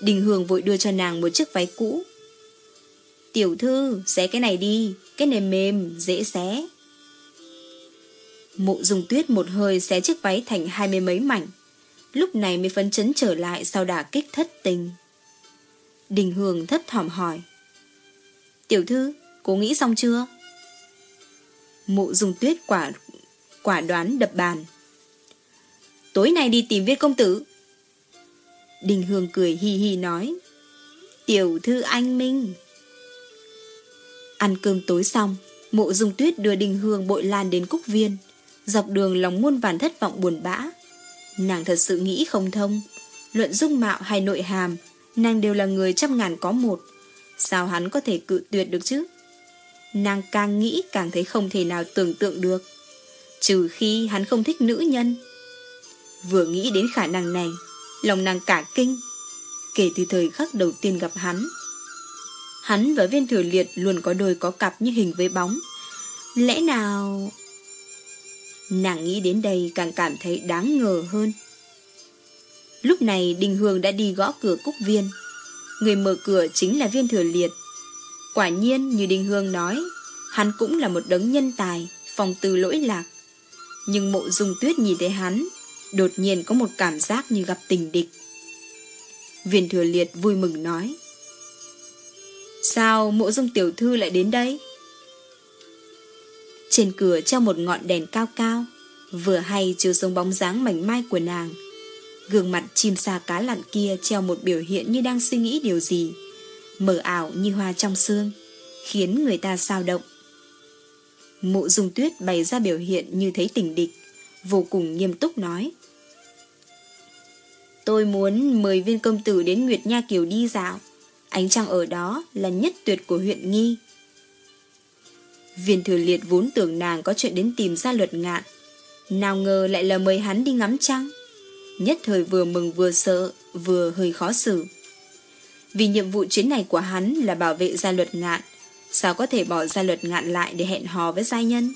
Đình Hương vội đưa cho nàng một chiếc váy cũ Tiểu thư, xé cái này đi Cái này mềm, dễ xé. Mộ dùng tuyết một hơi xé chiếc váy thành hai mươi mấy mảnh. Lúc này mới phấn chấn trở lại sau đả kích thất tình. Đình Hương thất thỏm hỏi Tiểu thư, cô nghĩ xong chưa? Mộ dùng tuyết quả quả đoán đập bàn Tối nay đi tìm viên công tử. Đình Hương cười hi hi nói Tiểu thư anh Minh Ăn cơm tối xong, Mộ dung tuyết đưa Đình Hương bội lan đến Cúc Viên. Dọc đường lòng muôn vàn thất vọng buồn bã. Nàng thật sự nghĩ không thông. Luận dung mạo hay nội hàm, Nàng đều là người trăm ngàn có một. Sao hắn có thể cự tuyệt được chứ? Nàng càng nghĩ càng thấy không thể nào tưởng tượng được. Trừ khi hắn không thích nữ nhân. Vừa nghĩ đến khả năng này, Lòng nàng cả kinh. Kể từ thời khắc đầu tiên gặp hắn Hắn và viên thừa liệt Luôn có đôi có cặp như hình với bóng. Lẽ nào Nàng nghĩ đến đây càng cảm thấy đáng ngờ hơn? Lúc này Đình Hương đã đi gõ cửa Cúc Viên. Người mở cửa chính là viên thừa liệt. Quả nhiên, như Đình Hương nói, Hắn cũng là một đấng nhân tài, Phòng từ lỗi lạc. Nhưng mộ dung tuyết nhìn thấy hắn, Đột nhiên có một cảm giác như gặp tình địch. Viên thừa liệt vui mừng nói Sao mộ dung tiểu thư lại đến đây? Trên cửa treo một ngọn đèn cao cao, Vừa hay chiếu xuống bóng dáng mảnh mai của nàng. Gương mặt chim sa cá lặn kia treo một biểu hiện như đang suy nghĩ điều gì Mở ảo như hoa trong xương Khiến người ta sao động. Mộ dung tuyết bày ra biểu hiện như thấy tình địch, Vô cùng nghiêm túc nói. Tôi muốn mời viên công tử đến Nguyệt Nha Kiều đi dạo. Ánh trăng ở đó là nhất tuyệt của huyện Nghi. Viên thừa liệt vốn tưởng nàng có chuyện đến tìm ra luật ngạn. Nào ngờ lại là mời hắn đi ngắm trăng. Nhất thời vừa mừng vừa sợ, Vừa hơi khó xử. Vì nhiệm vụ chuyến này của hắn là bảo vệ gia luật ngạn, Sao có thể bỏ gia luật ngạn lại để hẹn hò với giai nhân?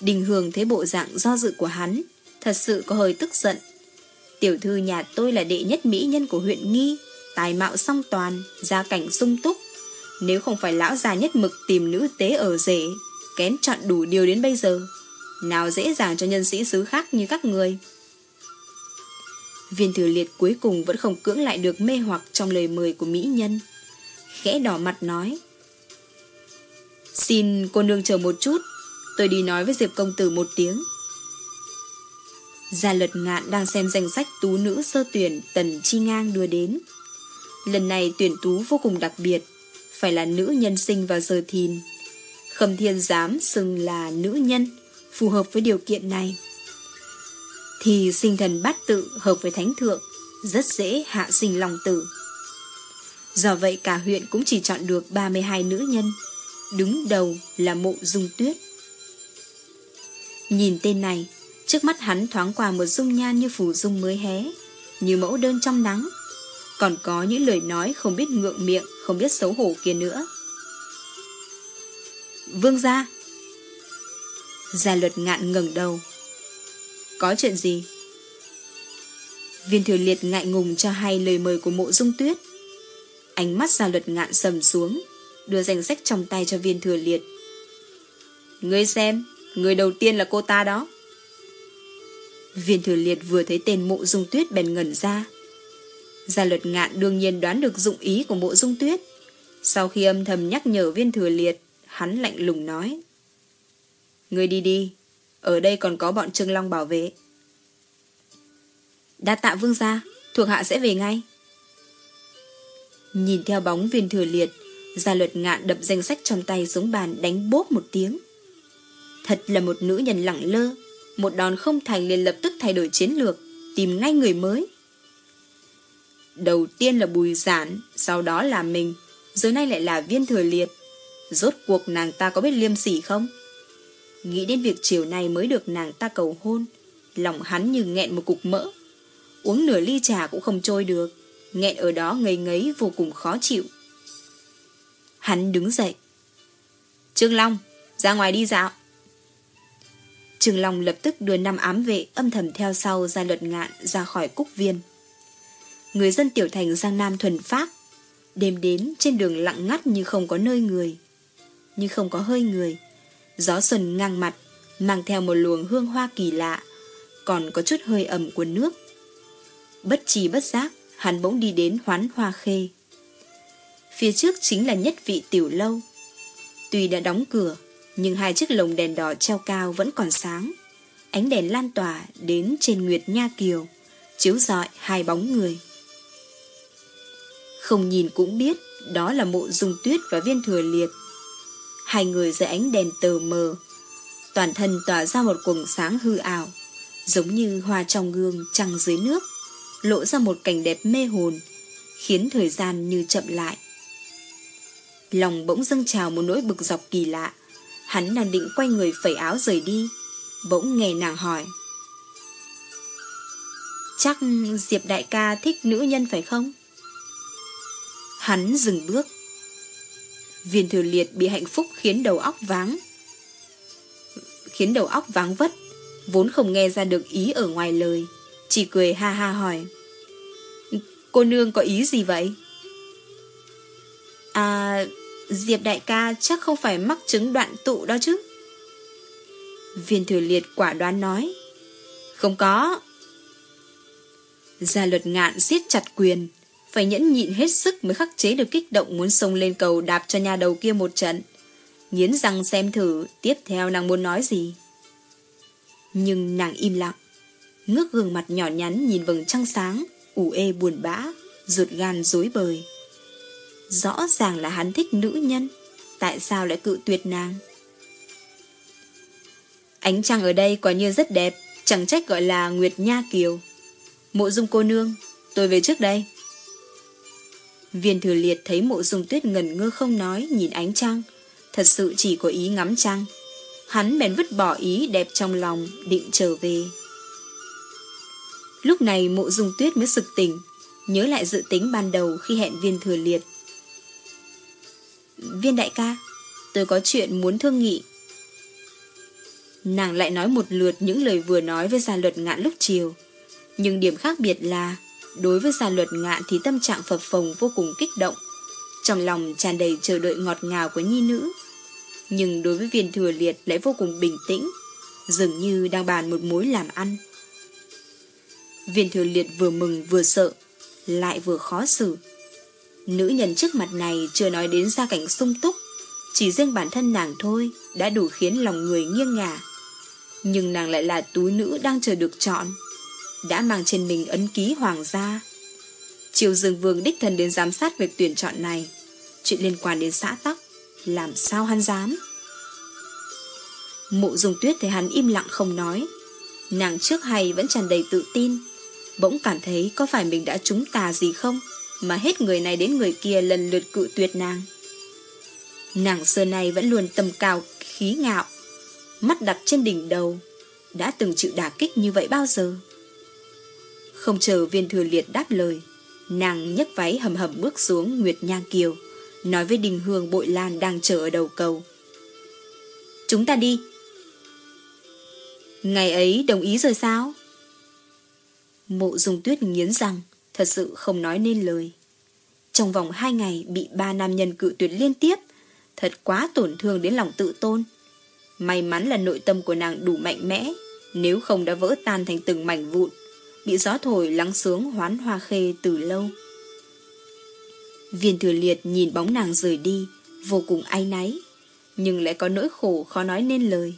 Đình Hương thấy bộ dạng do dự của hắn, Thật sự có hơi tức giận. Tiểu thư nhà tôi là đệ nhất mỹ nhân của huyện Nghi Tài mạo song toàn Gia cảnh sung túc Nếu không phải lão già nhất mực tìm nữ tế ở rể Kén chọn đủ điều đến bây giờ Nào dễ dàng cho nhân sĩ xứ khác như các người Viên thừa liệt cuối cùng vẫn không cưỡng lại được mê hoặc trong lời mời của mỹ nhân. Khẽ đỏ mặt nói. Xin cô nương chờ một chút, tôi đi nói với Diệp công tử một tiếng. Gia lật ngạn đang xem danh sách tú nữ sơ tuyển Tần Chi Ngang đưa đến. Lần này tuyển tú vô cùng đặc biệt, phải là nữ nhân sinh vào giờ thìn. Khâm thiên dám xưng là nữ nhân, phù hợp với điều kiện này thì sinh thần bát tự hợp với thánh thượng, rất dễ hạ sinh lòng tử. Do vậy cả huyện cũng chỉ chọn được 32 nữ nhân, đứng đầu là mộ dung tuyết. Nhìn tên này, trước mắt hắn thoáng qua một dung nhan như phủ dung mới hé, như mẫu đơn trong nắng. Còn có những lời nói không biết ngượng miệng, không biết xấu hổ kia nữa. Vương gia Gia luật ngạn ngẩng đầu có chuyện gì? Viên thừa liệt ngại ngùng cho hay lời mời của mộ dung tuyết. Ánh mắt gia luật ngạn sầm xuống, đưa danh sách trong tay cho viên thừa liệt. Ngươi xem, người đầu tiên là cô ta đó. Viên thừa liệt vừa thấy tên mộ dung tuyết bèn ngẩn ra. Gia luật ngạn đương nhiên đoán được dụng ý của mộ dung tuyết. Sau khi âm thầm nhắc nhở viên thừa liệt, hắn lạnh lùng nói. Ngươi đi đi, ở đây còn có bọn Trương Long bảo vệ. Đa tạ vương gia, thuộc hạ sẽ về ngay. Nhìn theo bóng viên thừa liệt, gia luật ngạn đập danh sách trong tay xuống bàn đánh bốp một tiếng. Thật là một nữ nhân lẳng lơ, một đòn không thành liền lập tức thay đổi chiến lược, tìm ngay người mới. Đầu tiên là bùi giản, sau đó là mình, giờ nay lại là viên thừa liệt. Rốt cuộc nàng ta có biết liêm sỉ không? Nghĩ đến việc chiều nay mới được nàng ta cầu hôn, lòng hắn như nghẹn một cục mỡ. Uống nửa ly trà cũng không trôi được, nghẹn ở đó ngây ngấy vô cùng khó chịu. Hắn đứng dậy. Trương Long, ra ngoài đi dạo. Trương Long lập tức đưa năm ám vệ âm thầm theo sau ra luật ngạn ra khỏi cúc viên. Người dân tiểu thành Giang Nam thuần phát, đêm đến trên đường lặng ngắt như không có nơi người. Như không có hơi người. Gió xuân ngang mặt, mang theo một luồng hương hoa kỳ lạ, còn có chút hơi ẩm của nước. Bất trì bất giác, hắn bỗng đi đến hoán hoa khê. Phía trước chính là nhất vị tiểu lâu. Tuy đã đóng cửa, nhưng hai chiếc lồng đèn đỏ treo cao vẫn còn sáng. Ánh đèn lan tỏa đến trên Nguyệt Nha Kiều, chiếu rọi hai bóng người. Không nhìn cũng biết đó là mộ dung tuyết và viên thừa liệt. Hai người dưới ánh đèn tờ mờ, toàn thân tỏa ra một quầng sáng hư ảo, giống như hoa trong gương trăng dưới nước, lộ ra một cảnh đẹp mê hồn, khiến thời gian như chậm lại. Lòng bỗng dâng trào một nỗi bực dọc kỳ lạ, hắn đang định quay người phẩy áo rời đi, bỗng nghe nàng hỏi. Chắc Diệp đại ca thích nữ nhân phải không? Hắn dừng bước. Viên thừa liệt bị hạnh phúc khiến đầu óc váng. Khiến đầu óc váng vất, vốn không nghe ra được ý ở ngoài lời, chỉ cười ha ha hỏi. Cô nương có ý gì vậy? À, Diệp đại ca chắc không phải mắc chứng đoạn tụ đó chứ. Viên thừa liệt quả đoán nói. Không có. Gia luật ngạn siết chặt quyền, phải nhẫn nhịn hết sức mới khắc chế được kích động muốn xông lên cầu đạp cho nhà đầu kia một trận. Nghiến răng xem thử tiếp theo nàng muốn nói gì. Nhưng nàng im lặng, ngước gương mặt nhỏ nhắn nhìn vầng trăng sáng, ủ ê buồn bã, ruột gan dối bời. Rõ ràng là hắn thích nữ nhân, tại sao lại cự tuyệt nàng? Ánh trăng ở đây quả nhiên rất đẹp, chẳng trách gọi là Nguyệt Nha Kiều. Mộ dung cô nương, tôi về trước đây. Viên thừa liệt thấy mộ dung tuyết ngần ngơ không nói nhìn ánh trăng, thật sự chỉ có ý ngắm trăng. Hắn bèn vứt bỏ ý đẹp trong lòng, định trở về. Lúc này mộ dung tuyết mới sực tỉnh, nhớ lại dự tính ban đầu khi hẹn viên thừa liệt. Viên đại ca, tôi có chuyện muốn thương nghị. Nàng lại nói một lượt những lời vừa nói với gia luật ngạn lúc chiều. Nhưng điểm khác biệt là Đối với gia luật ngạn thì tâm trạng phập phồng vô cùng kích động. Trong lòng tràn đầy chờ đợi ngọt ngào của nhi nữ. Nhưng đối với viên thừa liệt lại vô cùng bình tĩnh, dường như đang bàn một mối làm ăn. Viên thừa liệt vừa mừng vừa sợ, lại vừa khó xử. Nữ nhân trước mặt này chưa nói đến gia cảnh sung túc, chỉ riêng bản thân nàng thôi đã đủ khiến lòng người nghiêng ngả. Nhưng nàng lại là túi nữ đang chờ được chọn đã mang trên mình ấn ký hoàng gia. Triều Dương Vương đích thân đến giám sát việc tuyển chọn này. Chuyện liên quan đến xã tắc, làm sao hắn dám? Mộ dùng tuyết thấy hắn im lặng không nói. Nàng trước hay vẫn tràn đầy tự tin. Bỗng cảm thấy có phải mình đã trúng tà gì không, mà hết người này đến người kia lần lượt cự tuyệt nàng. Nàng xưa này vẫn luôn tầm cao, khí ngạo, mắt đặt trên đỉnh đầu, đã từng chịu đả kích như vậy bao giờ? Không chờ viên thừa liệt đáp lời, nàng nhấc váy hầm hầm bước xuống Nguyệt Nhang Kiều, nói với Đình Hương Bội Lan đang chờ ở đầu cầu. Chúng ta đi. Ngày ấy đồng ý rồi sao? Mộ dung tuyết nghiến rằng, thật sự không nói nên lời. Trong vòng hai ngày bị ba nam nhân cự tuyệt liên tiếp, thật quá tổn thương đến lòng tự tôn. May mắn là nội tâm của nàng đủ mạnh mẽ, nếu không đã vỡ tan thành từng mảnh vụn bị gió thổi lắng sướng hoán hoa khê từ lâu. Viên thừa liệt nhìn bóng nàng rời đi, vô cùng ai náy, nhưng lại có nỗi khổ khó nói nên lời.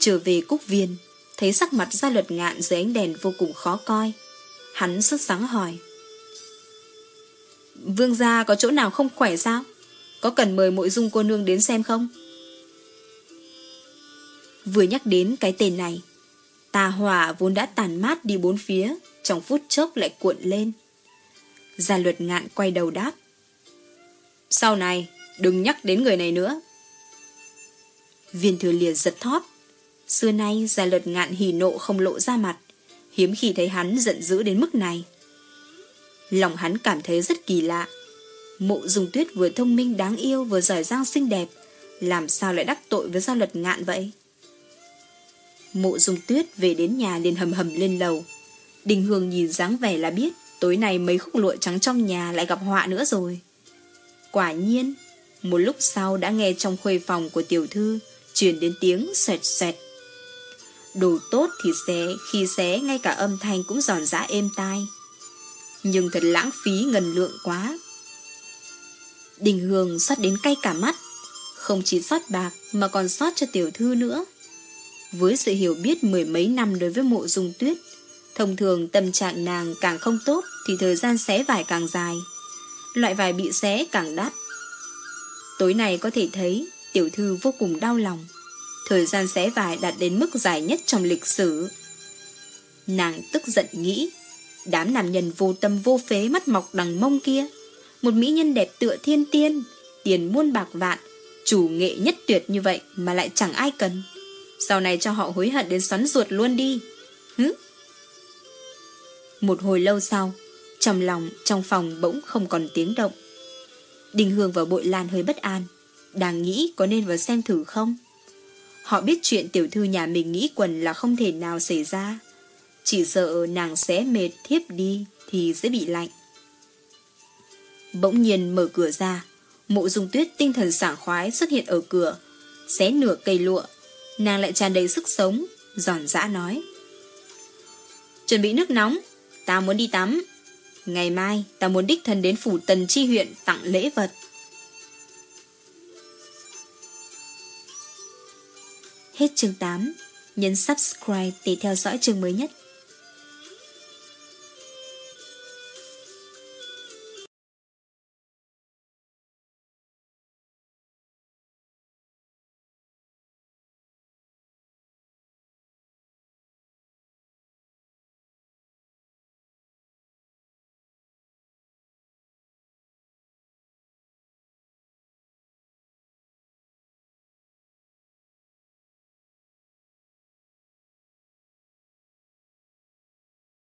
Trở về cúc viên, thấy sắc mặt gia luật ngạn dưới ánh đèn vô cùng khó coi. Hắn sức sáng hỏi. Vương gia có chỗ nào không khỏe sao? Có cần mời mội dung cô nương đến xem không? Vừa nhắc đến cái tên này, tà hỏa vốn đã tàn mát đi bốn phía, trong phút chốc lại cuộn lên. Gia luật ngạn quay đầu đáp. Sau này, đừng nhắc đến người này nữa. Viên thừa liệt giật thót. Xưa nay gia luật ngạn hỉ nộ không lộ ra mặt, hiếm khi thấy hắn giận dữ đến mức này. Lòng hắn cảm thấy rất kỳ lạ. Mộ dùng tuyết vừa thông minh đáng yêu vừa giỏi giang xinh đẹp, làm sao lại đắc tội với gia luật ngạn vậy? Mộ dung tuyết về đến nhà liền hầm hầm lên lầu. Đình Hương nhìn dáng vẻ là biết tối nay mấy khúc lụa trắng trong nhà lại gặp họa nữa rồi. Quả nhiên, một lúc sau đã nghe trong khuê phòng của tiểu thư truyền đến tiếng sẹt sẹt. Đồ tốt thì xé, khi xé ngay cả âm thanh cũng giòn giã êm tai. Nhưng thật lãng phí ngần lượng quá. Đình Hương xót đến cay cả mắt, không chỉ xót bạc mà còn xót cho tiểu thư nữa. Với sự hiểu biết mười mấy năm đối với mộ dung tuyết, thông thường tâm trạng nàng càng không tốt thì thời gian xé vải càng dài. Loại vải bị xé càng đắt. Tối nay có thể thấy tiểu thư vô cùng đau lòng. Thời gian xé vải đạt đến mức dài nhất trong lịch sử. Nàng tức giận nghĩ, đám nam nhân vô tâm vô phế mắt mọc đằng mông kia. Một mỹ nhân đẹp tựa thiên tiên, tiền muôn bạc vạn, chủ nghệ nhất tuyệt như vậy mà lại chẳng ai cần. Sau này cho họ hối hận đến xoắn ruột luôn đi. Hứ? Một hồi lâu sau, trong lòng, trong phòng bỗng không còn tiếng động. Đình Hương và Bội Lan hơi bất an, đang nghĩ có nên vào xem thử không? Họ biết chuyện tiểu thư nhà mình nghĩ quần là không thể nào xảy ra. Chỉ sợ nàng sẽ mệt thiếp đi thì sẽ bị lạnh. Bỗng nhiên mở cửa ra, mộ dung tuyết tinh thần sảng khoái xuất hiện ở cửa, xé nửa cây lụa, nàng lại tràn đầy sức sống, giòn giã nói. Chuẩn bị nước nóng, ta muốn đi tắm. Ngày mai, ta muốn đích thân đến phủ tần chi huyện tặng lễ vật. Hết chương 8. Nhấn subscribe để theo dõi chương mới nhất.